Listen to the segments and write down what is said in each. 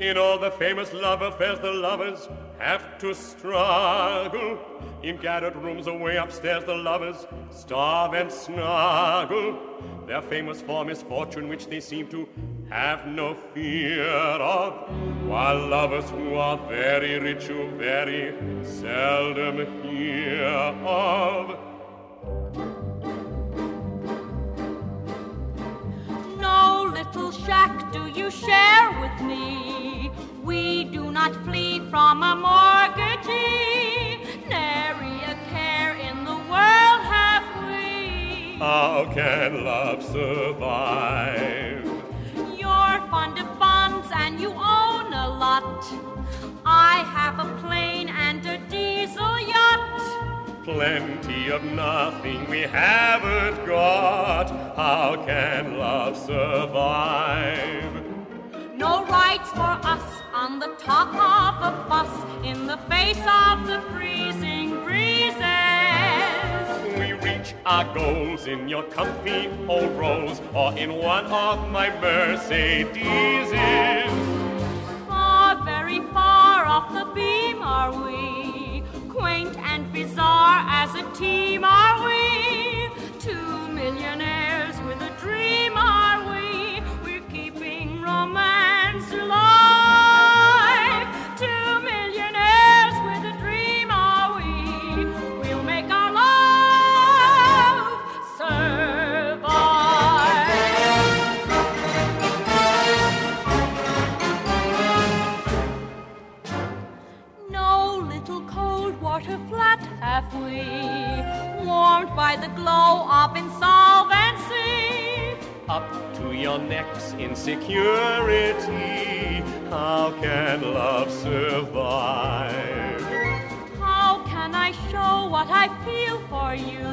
In all the famous love affairs, the lovers have to struggle. In gathered rooms away upstairs, the lovers starve and snuggle. They're famous for misfortune, which they seem to have no fear of. While lovers who are very rich, you very seldom hear of. Little shack do you share with me. We do not flee from a mortgagee. Nary a care in the world have we. How can love survive? You're fond of bonds and you own a lot. I have a plane Plenty of nothing we haven't got. How can love survive? No rights for us on the top of a bus in the face of the freezing breezes. We reach our goals in your comfy old Rolls or in one of my Mercedeses. Team are we. Two millionaires with a dream are we. We're keeping romance alive. Two millionaires with a dream are we. We'll make our love survive. No little cold water flat have by the glow of insolvency. Up to your necks in security. How can love survive? How can I show what I feel for you?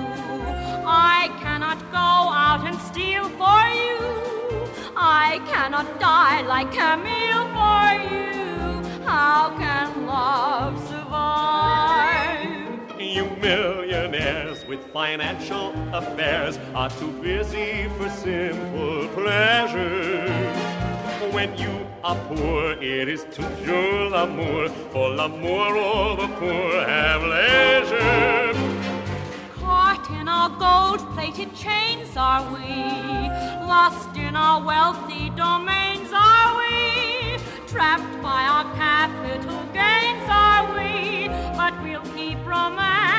I cannot go out and steal for you. I cannot die like Camille for you. With financial affairs are too busy for simple pleasures. When you are poor, it is toujours l'amour. For l'amour, all the poor have leisure. Caught in our gold-plated chains are we, lost in our wealthy domains are we, trapped by our capital gains are we, but we'll keep romance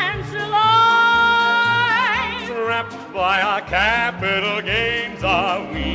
by our capital gains are we.